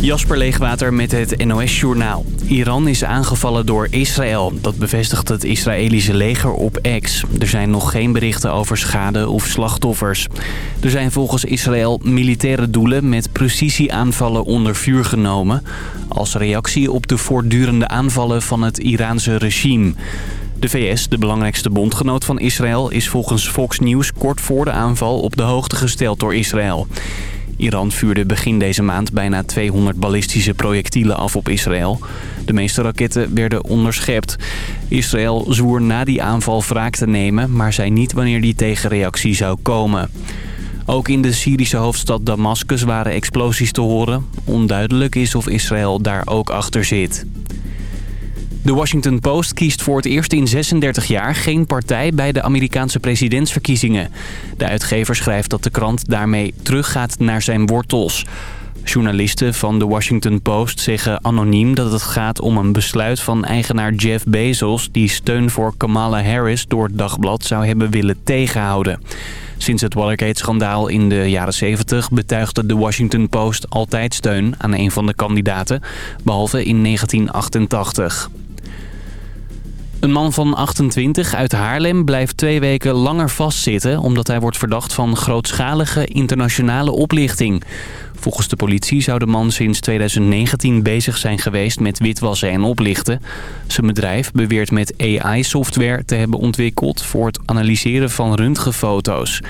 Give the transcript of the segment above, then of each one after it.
Jasper Leegwater met het NOS-journaal. Iran is aangevallen door Israël. Dat bevestigt het Israëlische leger op X. Er zijn nog geen berichten over schade of slachtoffers. Er zijn volgens Israël militaire doelen met precisieaanvallen onder vuur genomen... als reactie op de voortdurende aanvallen van het Iraanse regime... De VS, de belangrijkste bondgenoot van Israël, is volgens Fox News kort voor de aanval op de hoogte gesteld door Israël. Iran vuurde begin deze maand bijna 200 ballistische projectielen af op Israël. De meeste raketten werden onderschept. Israël zwoer na die aanval wraak te nemen, maar zei niet wanneer die tegenreactie zou komen. Ook in de Syrische hoofdstad Damascus waren explosies te horen. Onduidelijk is of Israël daar ook achter zit. De Washington Post kiest voor het eerst in 36 jaar geen partij bij de Amerikaanse presidentsverkiezingen. De uitgever schrijft dat de krant daarmee teruggaat naar zijn wortels. Journalisten van de Washington Post zeggen anoniem dat het gaat om een besluit van eigenaar Jeff Bezos... die steun voor Kamala Harris door het dagblad zou hebben willen tegenhouden. Sinds het Watergate-schandaal in de jaren 70 betuigde de Washington Post altijd steun aan een van de kandidaten, behalve in 1988. Een man van 28 uit Haarlem blijft twee weken langer vastzitten... omdat hij wordt verdacht van grootschalige internationale oplichting. Volgens de politie zou de man sinds 2019 bezig zijn geweest met witwassen en oplichten. Zijn bedrijf beweert met AI-software te hebben ontwikkeld... voor het analyseren van röntgenfoto's.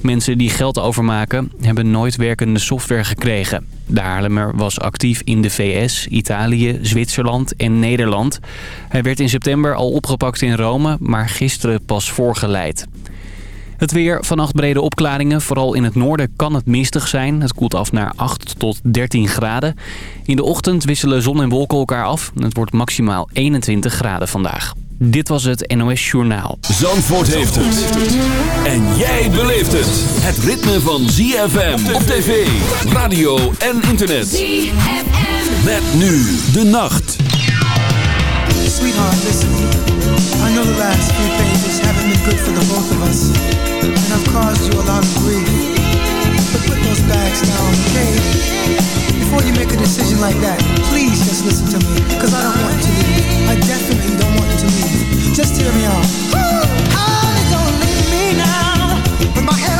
Mensen die geld overmaken hebben nooit werkende software gekregen. De Haarlemmer was actief in de VS, Italië, Zwitserland en Nederland. Hij werd in september al opgepakt in Rome, maar gisteren pas voorgeleid. Het weer, vannacht brede opklaringen. Vooral in het noorden kan het mistig zijn. Het koelt af naar 8 tot 13 graden. In de ochtend wisselen zon en wolken elkaar af. Het wordt maximaal 21 graden vandaag. Dit was het NOS Journaal. Zandvoort heeft het. En jij beleeft het. Het ritme van ZFM op tv, radio en internet. ZFM. Met nu de nacht. Sweetheart, listen. I know the last few pages haven't been good for the both of us. And I've caused you a lot of grief. But put those bags down, okay? Before you make a decision like that, please just listen to me. Cause I don't want to leave. I definitely Just hear me out. Honey, don't leave me now. With my head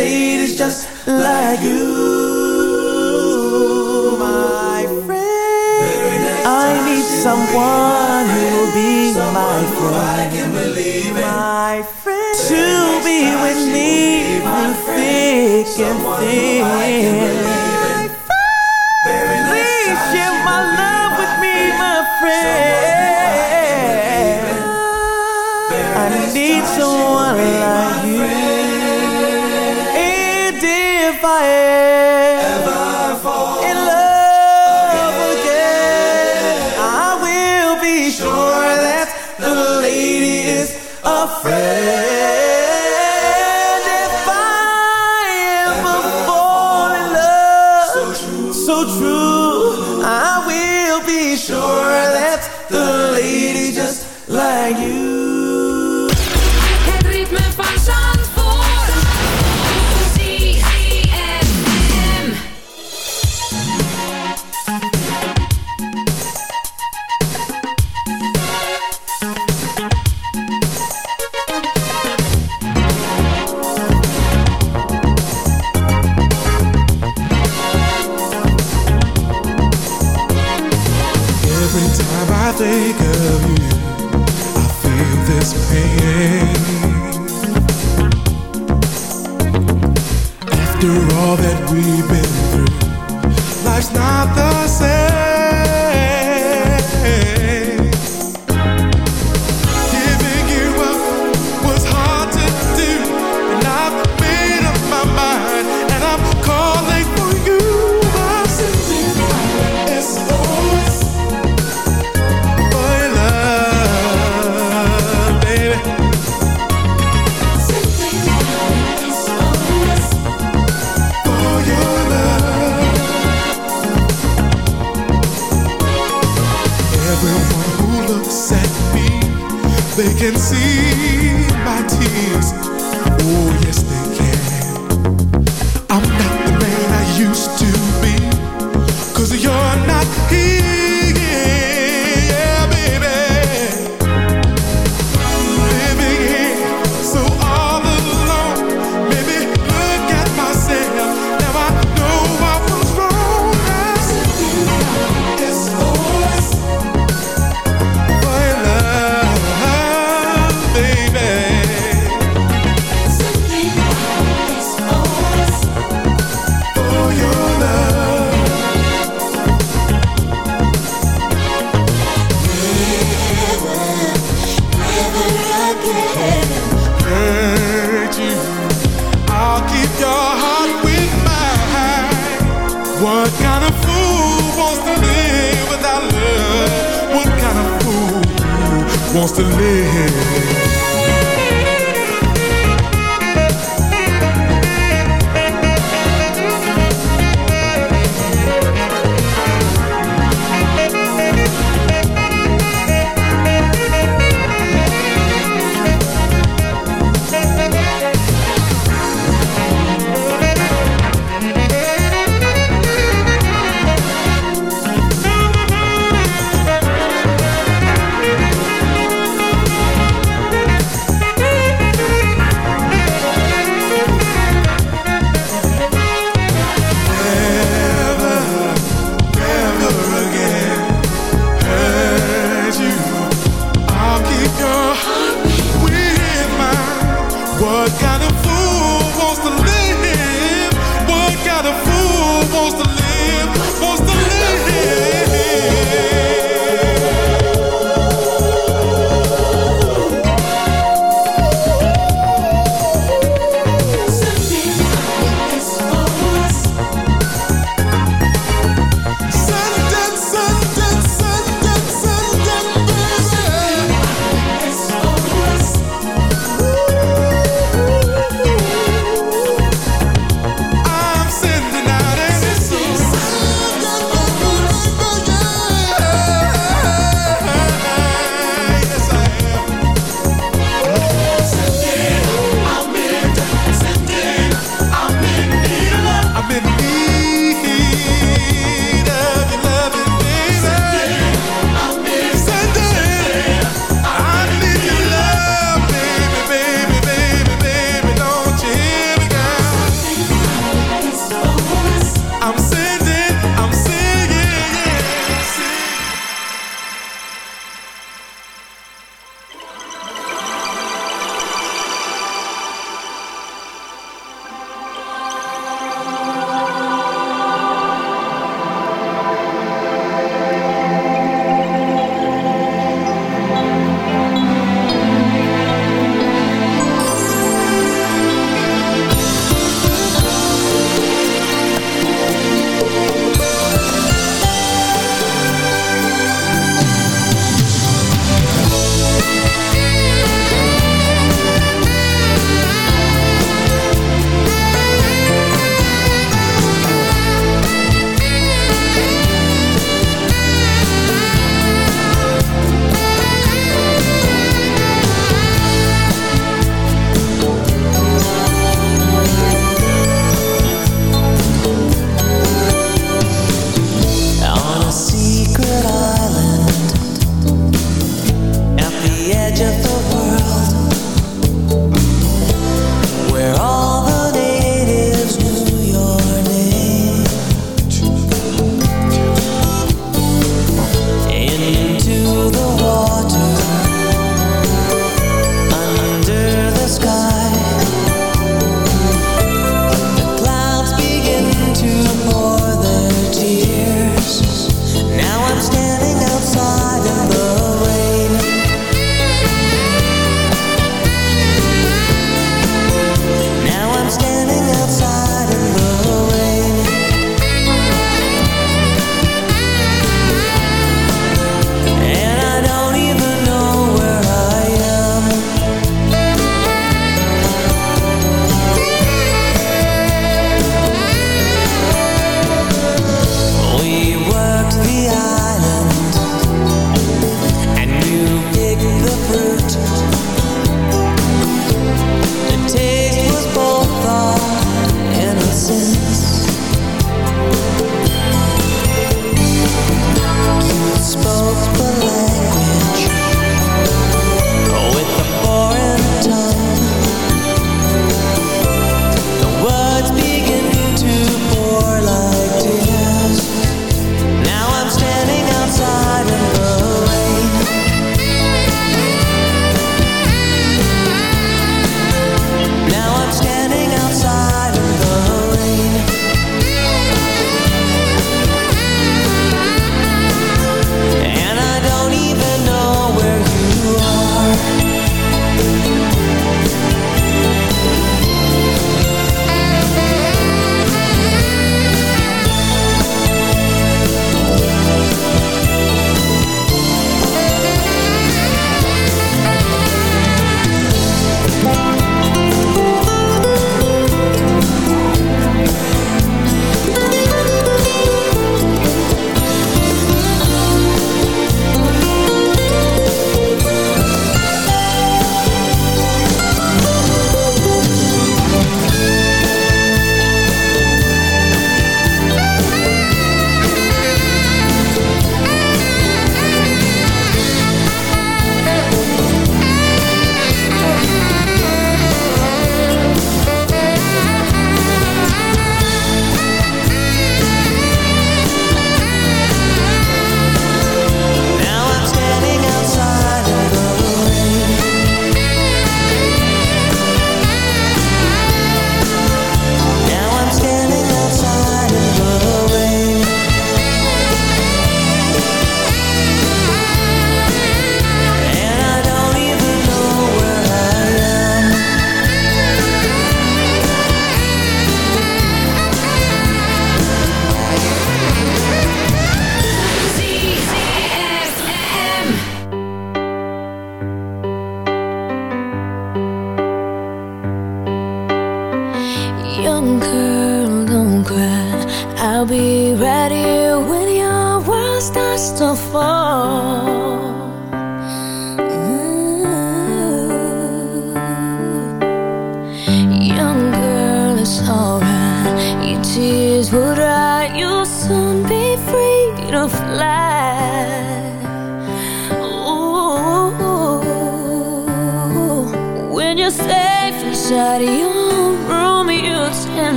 lady's just like you, my friend. I need someone who'll be my friend. My friend to be with me through thick and thin.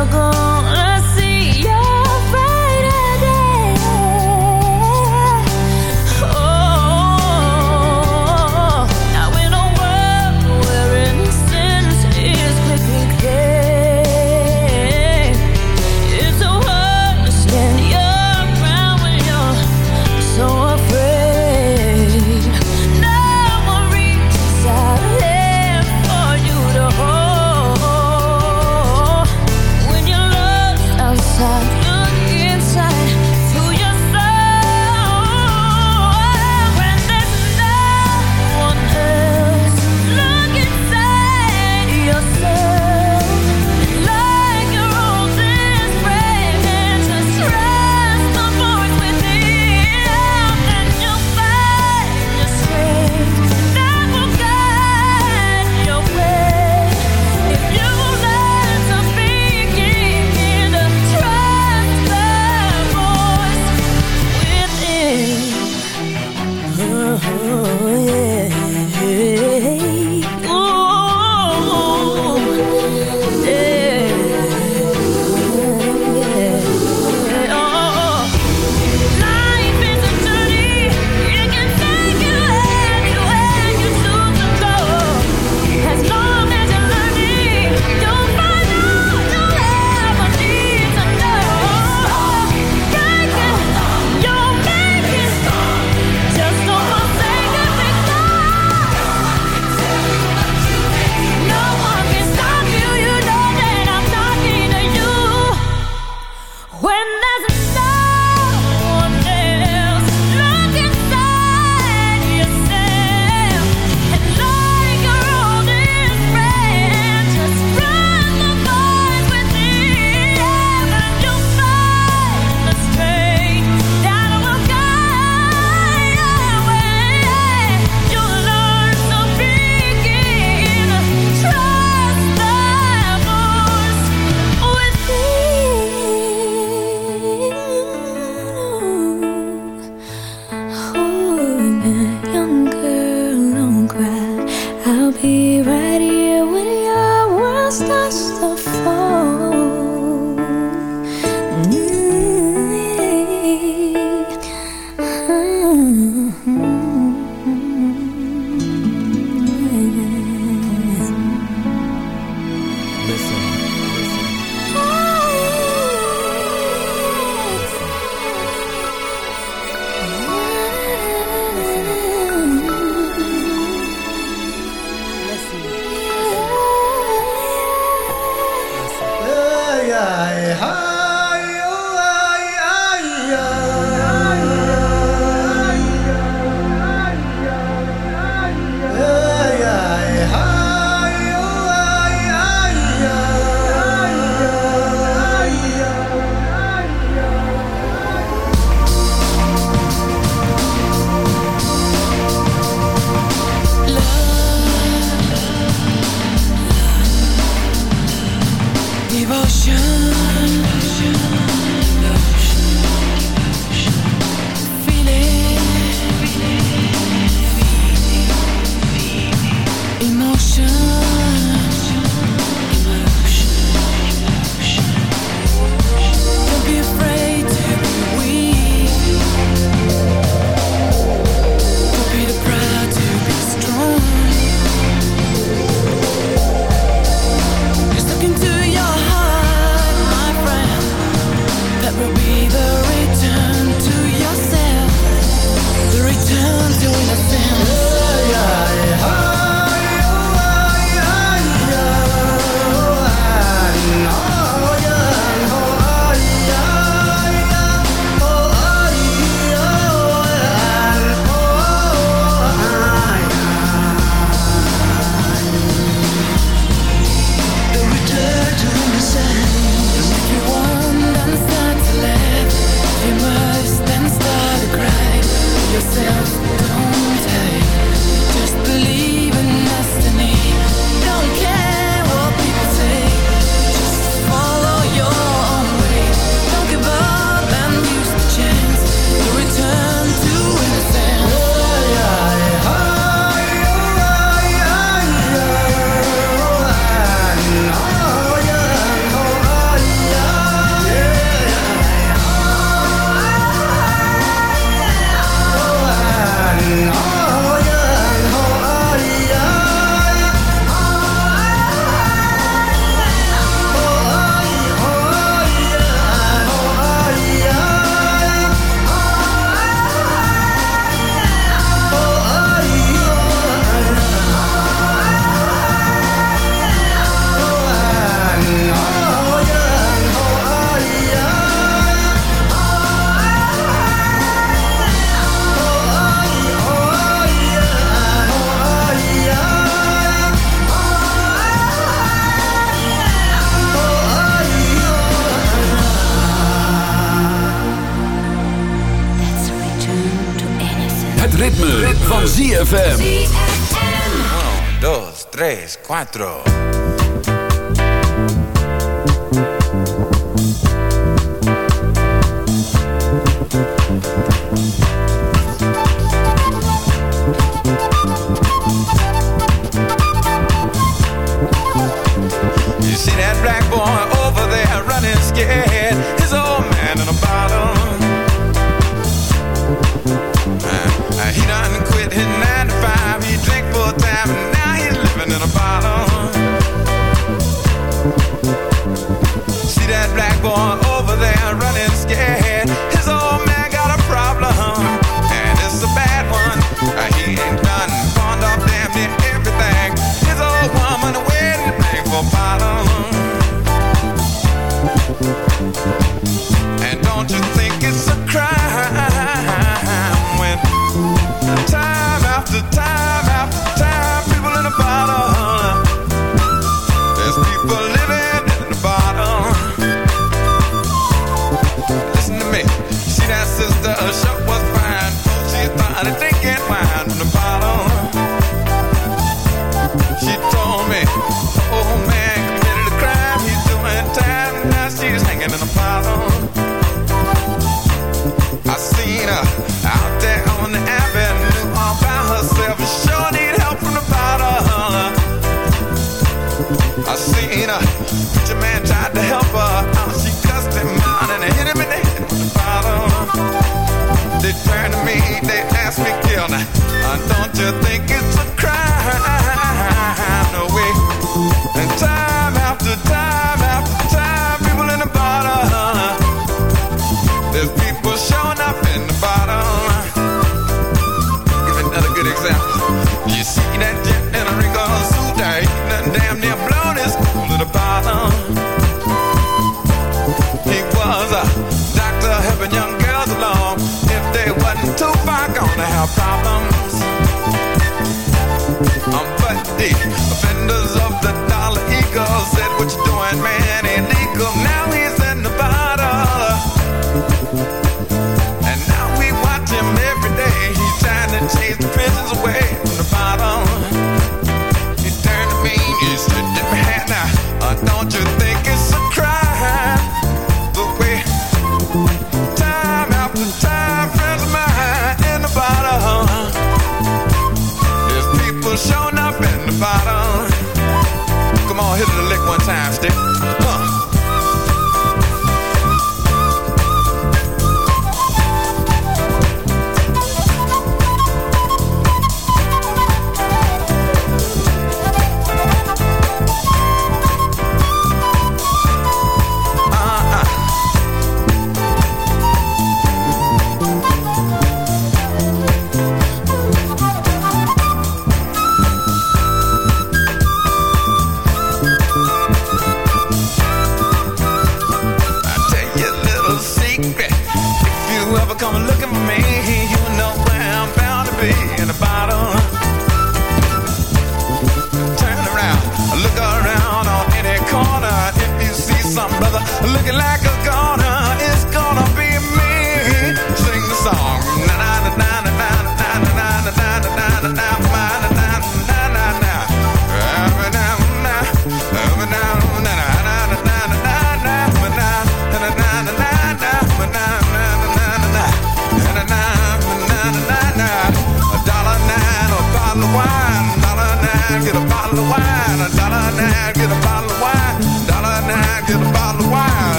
Sooner you're van ZFM. 1, 2, 3, 4. problems. Um, but the offenders of the dollar eagle said, What you doing, man? Ain't legal now. looking like a I'm the wild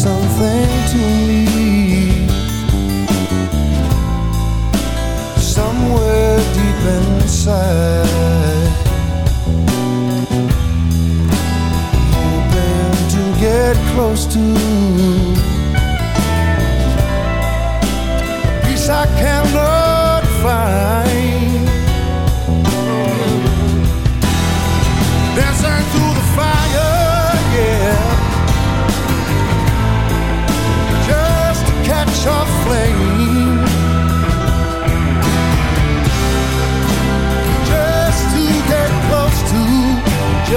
something to me. somewhere deep inside. Hoping to get close to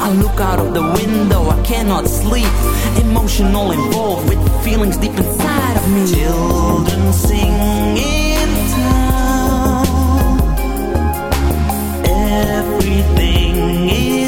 I look out of the window, I cannot sleep. Emotional involved with feelings deep inside of me. Children sing in town. Everything is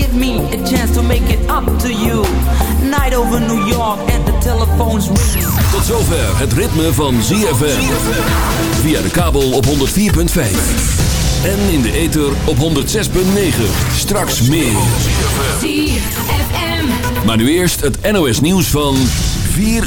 Give me a chance to make it up to you. Night over New York and the telephone's ringing. Tot zover het ritme van ZFM. Via de kabel op 104.5. En in de ether op 106.9. Straks meer. Maar nu eerst het NOS nieuws van 4 uur.